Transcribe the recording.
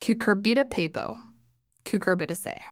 cucurbita papo, cucurbitaceae.